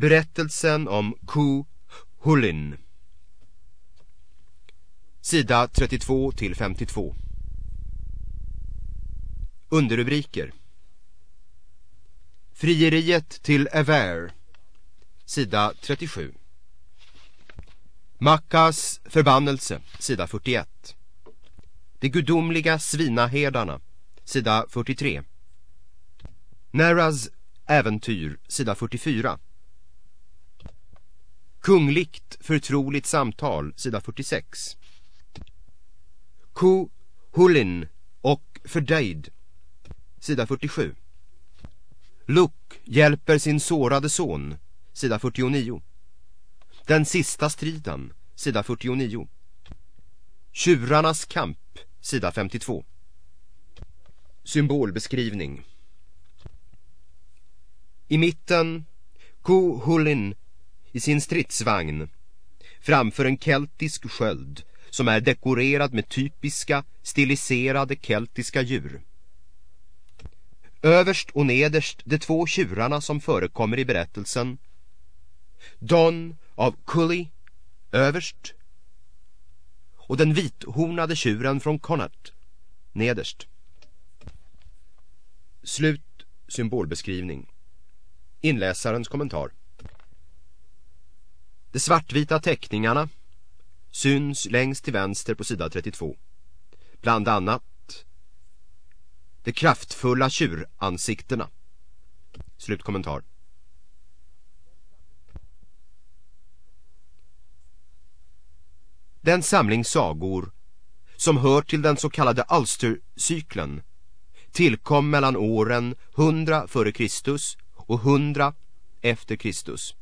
Berättelsen om Ku Hulin. Sida 32 till 52 Underrubriker. Frieriet till Aver Sida 37 Makkas förbannelse. Sida 41 De gudomliga svinaherdarna Sida 43 Naras äventyr. Sida 44 Kungligt förtroligt samtal, sida 46. Ku Hullin och fördöjd, sida 47. Luke hjälper sin sårade son, sida 49. Den sista striden, sida 49. Tjurarnas kamp, sida 52. Symbolbeskrivning. I mitten, Ku Hullin i sin stridsvagn framför en keltisk sköld som är dekorerad med typiska stiliserade keltiska djur. Överst och nederst de två tjurarna som förekommer i berättelsen. Don av Cully överst och den vithornade tjuren från Connacht nederst. Slut symbolbeskrivning. Inläsarens kommentar. De svartvita teckningarna syns längst till vänster på sida 32. Bland annat de kraftfulla tjuransiktena. Slutkommentar. Den samling sagor som hör till den så kallade Ulstercykeln tillkom mellan åren 100 f.Kr. och 100 efter Kristus.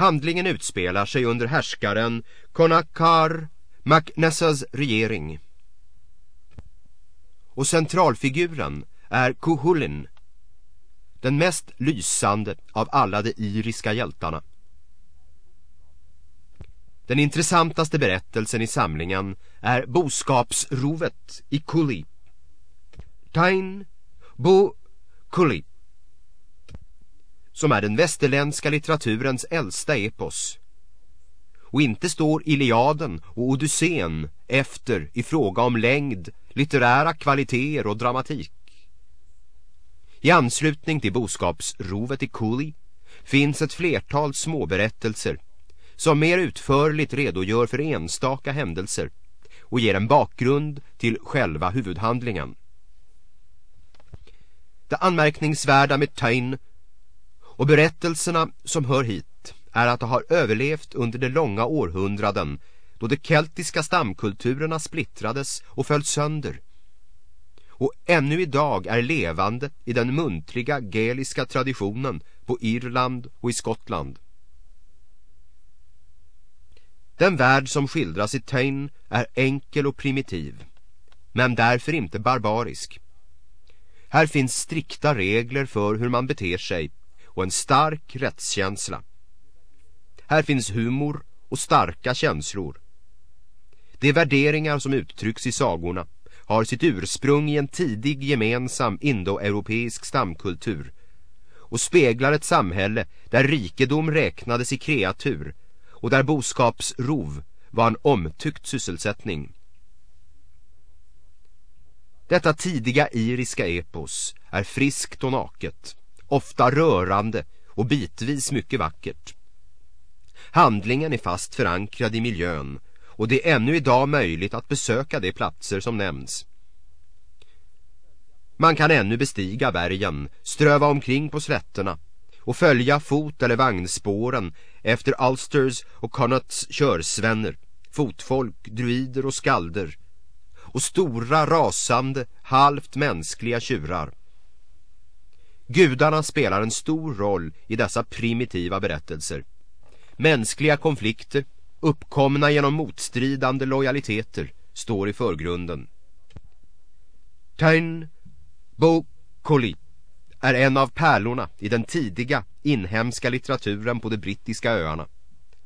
Handlingen utspelar sig under härskaren Konakar Macnessas regering. Och centralfiguren är Kuhulin, den mest lysande av alla de iriska hjältarna. Den intressantaste berättelsen i samlingen är boskapsrovet i Kulip. Tain Bo Kulip som är den västerländska litteraturens äldsta epos. Och inte står Iliaden och Odysseen efter i fråga om längd, litterära kvaliteter och dramatik. I anslutning till boskapsrovet i Cooley finns ett flertal småberättelser som mer utförligt redogör för enstaka händelser och ger en bakgrund till själva huvudhandlingen. Det anmärkningsvärda med Tain och berättelserna som hör hit är att de har överlevt under de långa århundraden då de keltiska stamkulturerna splittrades och föll sönder och ännu idag är levande i den muntliga geliska traditionen på Irland och i Skottland. Den värld som skildras i Tain är enkel och primitiv, men därför inte barbarisk. Här finns strikta regler för hur man beter sig och en stark rättskänsla. Här finns humor och starka känslor. De värderingar som uttrycks i sagorna har sitt ursprung i en tidig gemensam indoeuropeisk stamkultur och speglar ett samhälle där rikedom räknades i kreatur och där boskapsrov var en omtyckt sysselsättning. Detta tidiga iriska epos är friskt och naket ofta rörande och bitvis mycket vackert. Handlingen är fast förankrad i miljön och det är ännu idag möjligt att besöka de platser som nämns. Man kan ännu bestiga bergen, ströva omkring på slätterna och följa fot- eller vagnspåren efter Ulsters och Connaughts körsvänner, fotfolk, druider och skalder och stora rasande, halvt mänskliga tjurar. Gudarna spelar en stor roll i dessa primitiva berättelser. Mänskliga konflikter, uppkomna genom motstridande lojaliteter, står i förgrunden. Tain Bokoli är en av pärlorna i den tidiga inhemska litteraturen på de brittiska öarna.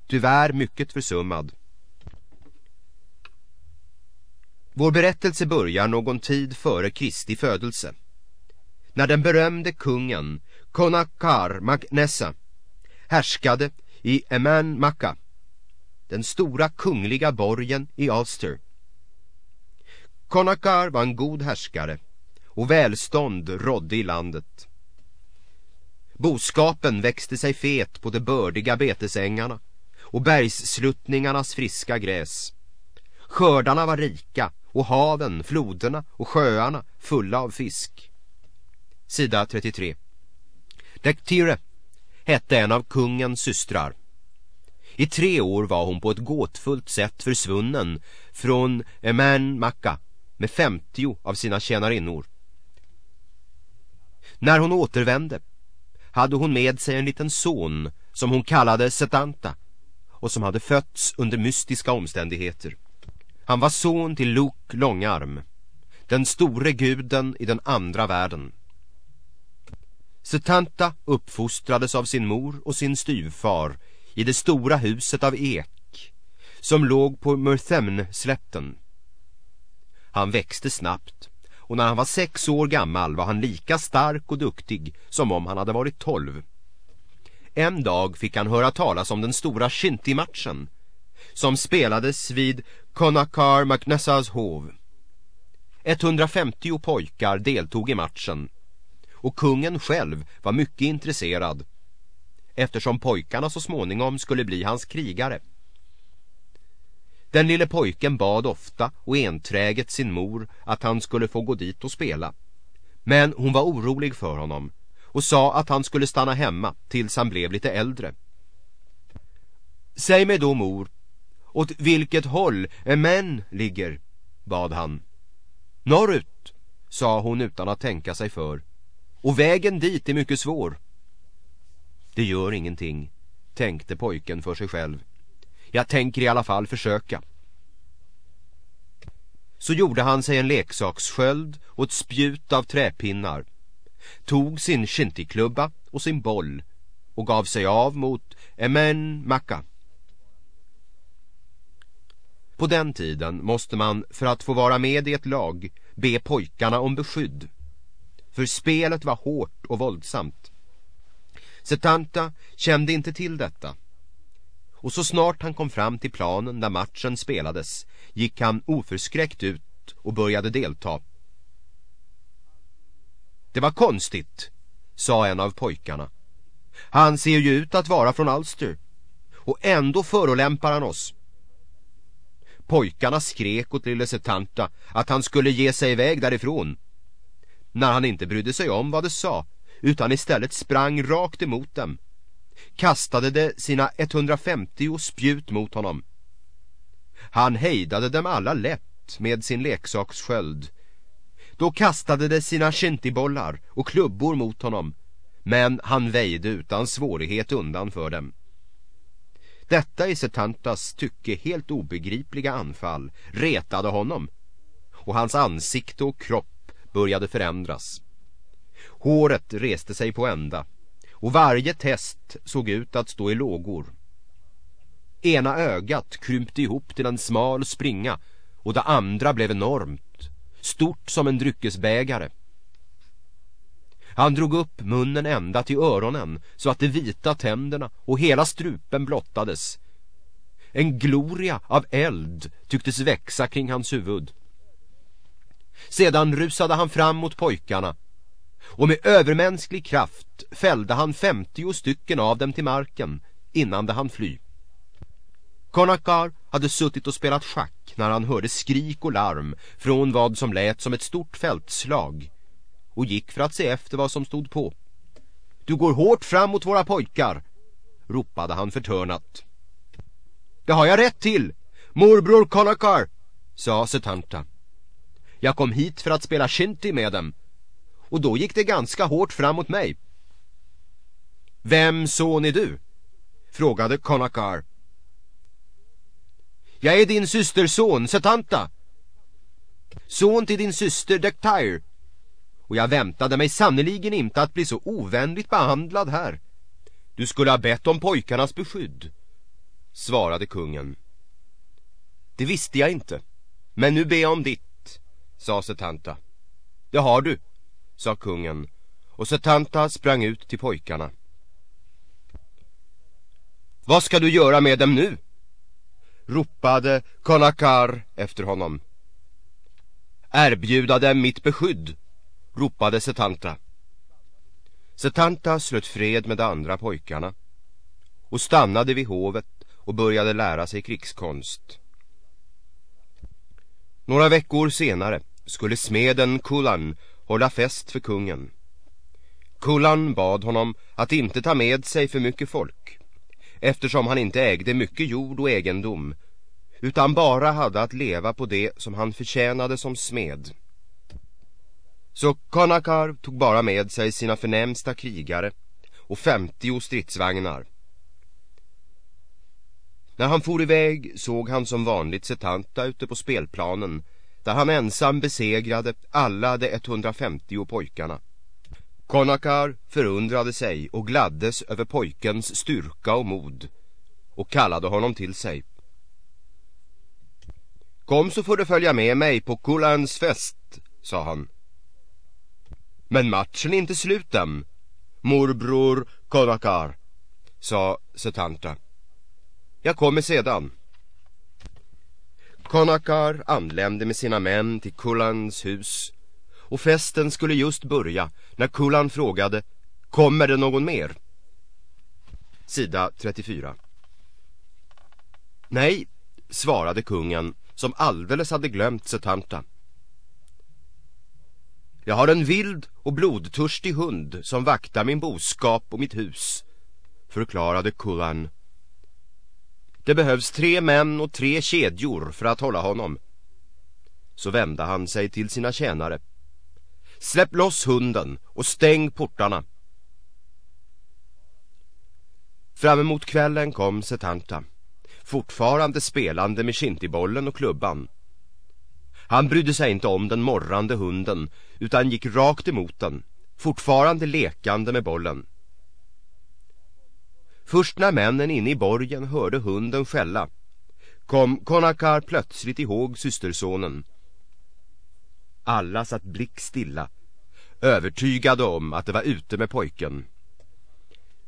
Tyvärr mycket försummad. Vår berättelse börjar någon tid före Kristi födelse när den berömde kungen Konakar Magnessa härskade i Eman Makka, den stora kungliga borgen i Ulster. Konakar var en god härskare och välstånd rådde i landet. Boskapen växte sig fet på de bördiga betesängarna och bergssluttningarnas friska gräs. Skördarna var rika och haven, floderna och sjöarna fulla av fisk. Sida 33 Dektire hette en av kungens systrar. I tre år var hon på ett gåtfullt sätt försvunnen från Eman Makka med 50 av sina tjänarinnor. När hon återvände hade hon med sig en liten son som hon kallade Setanta och som hade fötts under mystiska omständigheter. Han var son till Luke Långarm, den store guden i den andra världen. Setanta uppfostrades av sin mor och sin styvfar i det stora huset av ek som låg på Murthemn-slätten. Han växte snabbt och när han var sex år gammal var han lika stark och duktig som om han hade varit tolv. En dag fick han höra talas om den stora Shinti-matchen som spelades vid Konakar McNessas hov. 150 pojkar deltog i matchen och kungen själv var mycket intresserad eftersom pojkarna så småningom skulle bli hans krigare. Den lille pojken bad ofta och enträget sin mor att han skulle få gå dit och spela. Men hon var orolig för honom och sa att han skulle stanna hemma tills han blev lite äldre. Säg mig då mor, åt vilket håll män ligger, bad han. Norrut, sa hon utan att tänka sig för. Och vägen dit är mycket svår. Det gör ingenting, tänkte pojken för sig själv. Jag tänker i alla fall försöka. Så gjorde han sig en leksakssköld och ett spjut av träpinnar. Tog sin shintiklubba och sin boll och gav sig av mot Emen Makka. På den tiden måste man för att få vara med i ett lag be pojkarna om beskydd. För spelet var hårt och våldsamt. Setanta kände inte till detta. Och så snart han kom fram till planen där matchen spelades gick han oförskräckt ut och började delta. Det var konstigt, sa en av pojkarna. Han ser ju ut att vara från Ulster och ändå förolämpar han oss. Pojkarna skrek åt lille Setanta att han skulle ge sig iväg därifrån. När han inte brydde sig om vad det sa utan istället sprang rakt emot dem. Kastade de sina 150 spjut mot honom. Han hejdade dem alla lätt med sin leksakssköld. Då kastade de sina shintibollar och klubbor mot honom, men han väjde utan svårighet undan för dem. Detta i Setantas tycke helt obegripliga anfall retade honom och hans ansikte och kropp började förändras. Håret reste sig på ända och varje test såg ut att stå i lågor. Ena ögat krympte ihop till en smal springa och det andra blev enormt, stort som en dryckesbägare. Han drog upp munnen ända till öronen så att de vita tänderna och hela strupen blottades. En gloria av eld tycktes växa kring hans huvud. Sedan rusade han fram mot pojkarna och med övermänsklig kraft fällde han 50 stycken av dem till marken innan de han fly. Konakar hade suttit och spelat schack när han hörde skrik och larm från vad som lät som ett stort fältslag och gick för att se efter vad som stod på. Du går hårt fram mot våra pojkar, ropade han förtörnat. Det har jag rätt till, morbror Konakar, sa Setanta. Jag kom hit för att spela shinty med dem och då gick det ganska hårt fram mot mig. Vem son är du? frågade Konakar. Jag är din systerson, Setanta. Son till din syster Dektair. Och jag väntade mig sannoliken inte att bli så ovänligt behandlad här. Du skulle ha bett om pojkarnas beskydd, svarade kungen. Det visste jag inte, men nu ber jag om ditt, sa Setanta. Det har du, sa kungen och Setanta sprang ut till pojkarna. Vad ska du göra med dem nu? ropade Konakar efter honom. Erbjuda dem mitt beskydd, ropade Setanta. Setanta slöt fred med de andra pojkarna och stannade vid hovet och började lära sig krigskonst. Några veckor senare skulle smeden Kullan hålla fest för kungen. Kullan bad honom att inte ta med sig för mycket folk eftersom han inte ägde mycket jord och egendom utan bara hade att leva på det som han förtjänade som smed. Så Konakar tog bara med sig sina förnämsta krigare och 50 stridsvagnar. När han for iväg såg han som vanligt Setanta ute på spelplanen där han ensam besegrade alla de 150 pojkarna. Konakar förundrade sig och gladdes över pojkens styrka och mod och kallade honom till sig. Kom så får du följa med mig på Kulans fest, sa han. Men matchen är inte slut än, morbror Konakar, sa Setanta. Jag kommer sedan. Konakar anlände med sina män till Kullans hus och festen skulle just börja när Kullan frågade Kommer det någon mer? Sida 34 Nej, svarade kungen som alldeles hade glömt Setanta. Jag har en vild och blodtörstig hund som vaktar min boskap och mitt hus, förklarade Kullan. Det behövs tre män och tre kedjor för att hålla honom. Så vände han sig till sina tjänare. Släpp loss hunden och stäng portarna. Fram emot kvällen kom Setanta, fortfarande spelande med kintibollen och klubban. Han brydde sig inte om den morrande hunden utan gick rakt emot den, fortfarande lekande med bollen. Först när männen inne i borgen hörde hunden skälla kom Konakar plötsligt ihåg systersonen. Alla satt blick stilla, övertygade om att det var ute med pojken.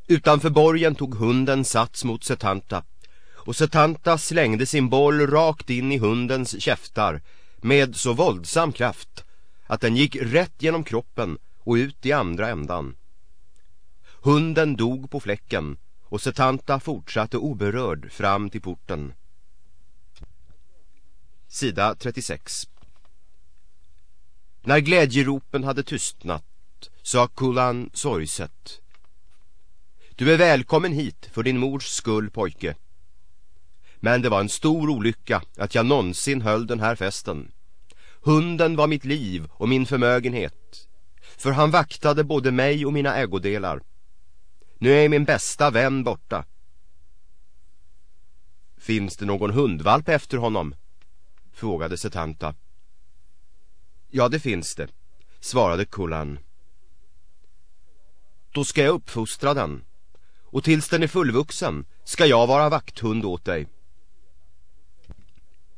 Utanför borgen tog hunden sats mot Setanta och Setanta slängde sin boll rakt in i hundens käftar med så våldsam kraft att den gick rätt genom kroppen och ut i andra ändan. Hunden dog på fläcken och Setanta fortsatte oberörd fram till porten. Sida 36 När glädjeropen hade tystnat sa Kulan sorgset. Du är välkommen hit för din mors skull pojke. Men det var en stor olycka att jag någonsin höll den här festen. Hunden var mitt liv och min förmögenhet. För han vaktade både mig och mina ägodelar nu är min bästa vän borta. Finns det någon hundvalp efter honom? Frågade Setanta. Ja, det finns det, svarade Kullan. Då ska jag uppfostra den. Och tills den är fullvuxen ska jag vara vakthund åt dig.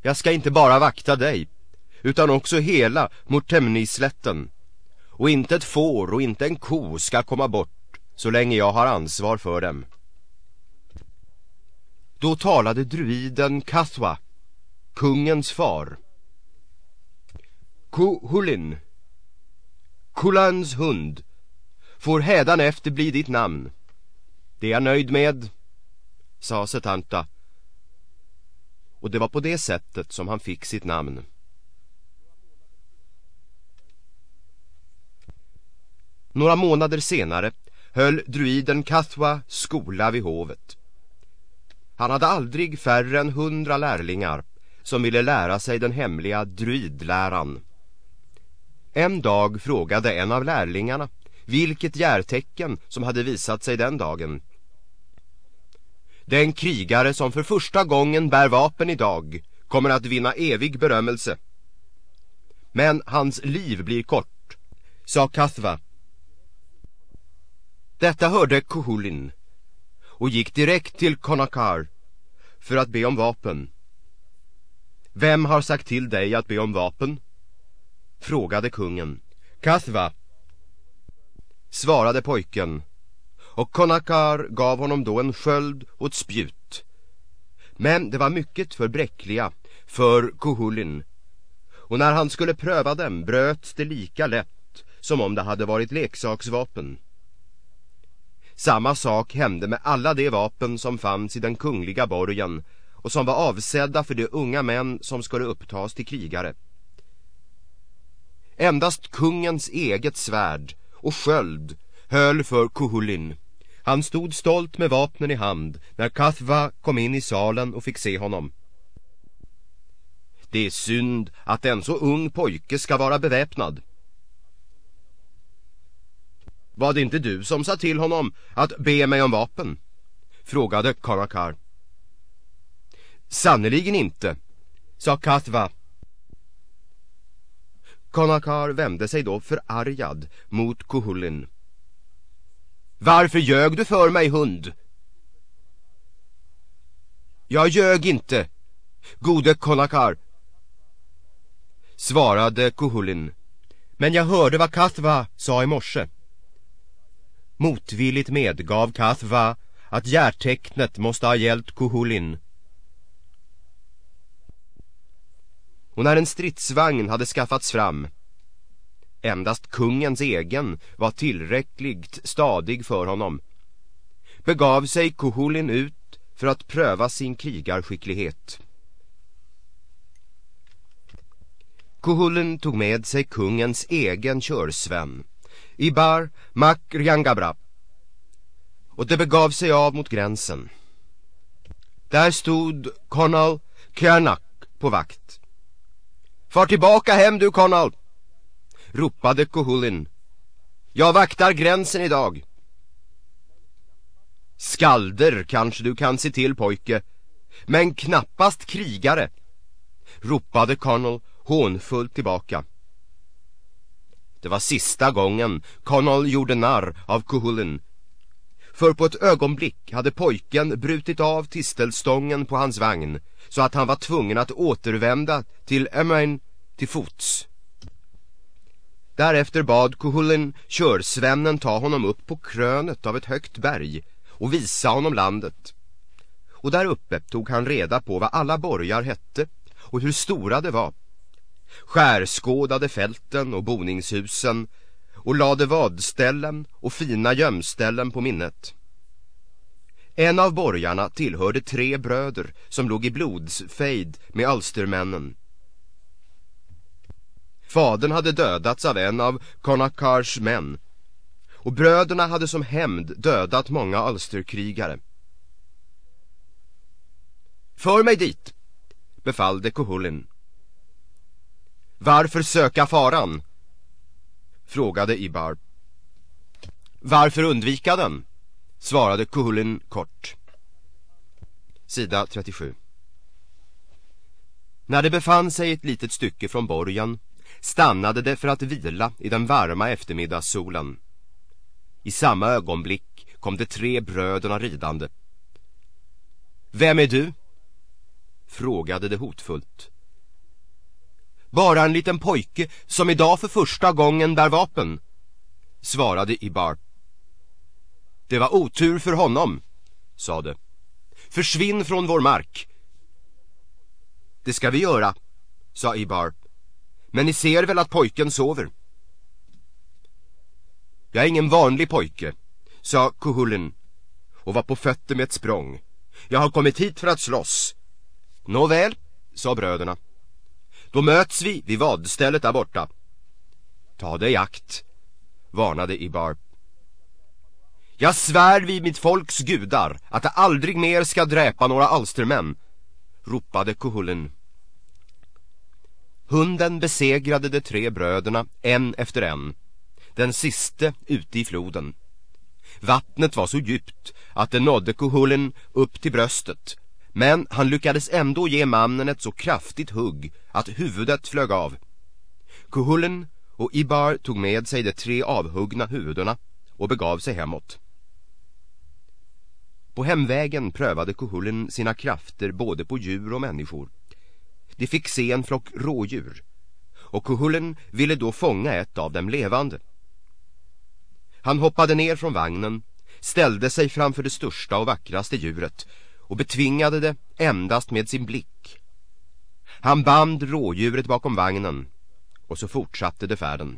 Jag ska inte bara vakta dig, utan också hela Mortemnislätten. Och inte ett får och inte en ko ska komma bort så länge jag har ansvar för dem. Då talade druiden Kathwa, kungens far. Kuhulin, Kulans hund, får hädan efter bli ditt namn. Det är jag nöjd med, sa Setanta. Och det var på det sättet som han fick sitt namn. Några månader senare höll druiden Kathwa skola vid hovet. Han hade aldrig färre än hundra lärlingar som ville lära sig den hemliga druidläran. En dag frågade en av lärlingarna vilket järtecken som hade visat sig den dagen. Den krigare som för första gången bär vapen idag kommer att vinna evig berömmelse. Men hans liv blir kort, sa Kathwa detta hörde Kohulin och gick direkt till Konakar för att be om vapen. Vem har sagt till dig att be om vapen? Frågade kungen. Kathva. svarade pojken och Konakar gav honom då en sköld och ett spjut. Men det var mycket för bräckliga för Kohulin. och när han skulle pröva dem bröts det lika lätt som om det hade varit leksaksvapen. Samma sak hände med alla de vapen som fanns i den kungliga borgen och som var avsedda för de unga män som skulle upptas till krigare. Endast kungens eget svärd och sköld höll för Kuhulin. Han stod stolt med vapnen i hand när Kathva kom in i salen och fick se honom. Det är synd att en så ung pojke ska vara beväpnad. Var det inte du som sa till honom att be mig om vapen? Frågade Karakar. Sannoliken inte, sa Katva Konakar vände sig då förargad mot Kuhulin. Varför ljög du för mig, hund? Jag ljög inte, gode Konakar, svarade Kuhulin. Men jag hörde vad Katva sa i morse. Motvilligt medgav Kathva att hjärtecknet måste ha gällt Kuhulin. Och när en stridsvagn hade skaffats fram endast kungens egen var tillräckligt stadig för honom begav sig Kuhulin ut för att pröva sin krigarskicklighet. Kuhulin tog med sig kungens egen körsvän Ibar Makrjangabra och det begav sig av mot gränsen. Där stod Konal Kärnak på vakt. Far tillbaka hem du Konal, ropade Kohulin. Jag vaktar gränsen idag. Skalder kanske du kan se till pojke, men knappast krigare, ropade Connell hånfullt tillbaka. Det var sista gången Connell gjorde narr av Kuhulin. För på ett ögonblick hade pojken brutit av tistelstången på hans vagn så att han var tvungen att återvända till Emain till fots. Därefter bad Kuhulin körsvännen ta honom upp på krönet av ett högt berg och visa honom landet. Och där uppe tog han reda på vad alla borgar hette och hur stora det var. Skärskådade fälten och boningshusen och lade vadställen och fina gömställen på minnet. En av borgarna tillhörde tre bröder som låg i blodsfejd med alstermännen. Fadern hade dödats av en av Konakars män och bröderna hade som hämnd dödat många alsterkrigare. För mig dit, befallde Kohulin. Varför söka faran? frågade Ibar. Varför undvika den? svarade Kuhulin kort. Sida 37 När det befann sig ett litet stycke från borgen stannade det för att vila i den varma eftermiddagssolen. I samma ögonblick kom de tre bröderna ridande. Vem är du? frågade det hotfullt. Bara en liten pojke som idag för första gången bär vapen, svarade Ibar. Det var otur för honom, sade. Försvinn från vår mark. Det ska vi göra, sa Ibar. Men ni ser väl att pojken sover? Jag är ingen vanlig pojke, sa Kuhulin och var på fötter med ett språng. Jag har kommit hit för att slåss. Nåväl, sa bröderna. Då möts vi vid vadstället där borta. Ta dig akt, varnade Ibar. Jag svär vid mitt folks gudar att det aldrig mer ska dräpa några alstermän, ropade Kuhulin. Hunden besegrade de tre bröderna en efter en. Den siste ute i floden. Vattnet var så djupt att det nådde Kuhulin upp till bröstet. Men han lyckades ändå ge mannen ett så kraftigt hugg att huvudet flög av. Kuhullen och Ibar tog med sig de tre avhuggna huvudena och begav sig hemåt. På hemvägen prövade Kuhullen sina krafter både på djur och människor. De fick se en flock rådjur och Kuhullen ville då fånga ett av dem levande. Han hoppade ner från vagnen, ställde sig framför det största och vackraste djuret och betvingade det endast med sin blick. Han band rådjuret bakom vagnen och så fortsatte det färden.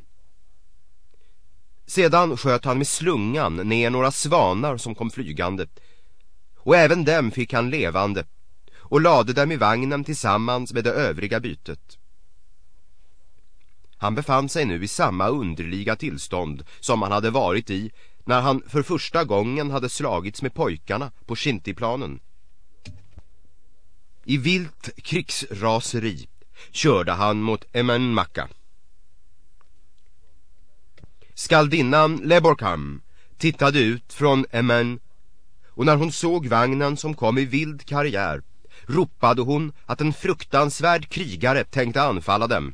Sedan sköt han med slungan ner några svanar som kom flygande och även dem fick han levande och lade dem i vagnen tillsammans med det övriga bytet. Han befann sig nu i samma underliga tillstånd som han hade varit i när han för första gången hade slagits med pojkarna på Shintiplanen. I vilt krigsraseri körde han mot Emenmacka. Skaldinnan Leborkam tittade ut från Emen och när hon såg vagnen som kom i vild karriär ropade hon att en fruktansvärd krigare tänkte anfalla dem.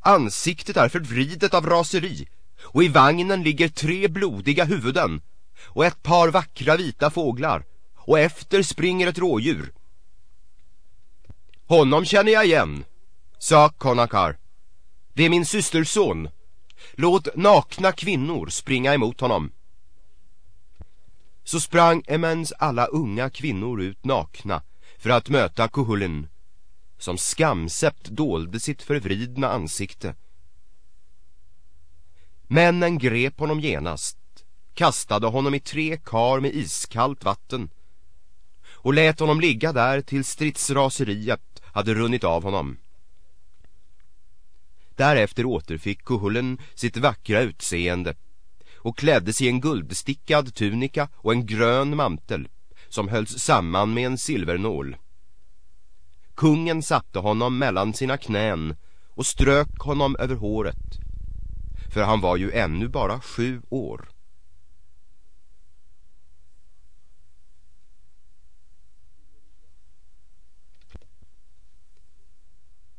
Ansiktet är förvridet av raseri och i vagnen ligger tre blodiga huvuden och ett par vackra vita fåglar och efter springer ett rådjur. Honom känner jag igen, sa Konakar. Det är min systerson. Låt nakna kvinnor springa emot honom. Så sprang Emens alla unga kvinnor ut nakna för att möta Kuhulin som skamsept dolde sitt förvridna ansikte. Männen grep honom genast, kastade honom i tre kar med iskallt vatten och lät honom ligga där till stridsraseriet hade runnit av honom. Därefter återfick Kuhullen sitt vackra utseende och kläddes i en guldstickad tunika och en grön mantel som hölls samman med en silvernål. Kungen satte honom mellan sina knän och strök honom över håret för han var ju ännu bara sju år.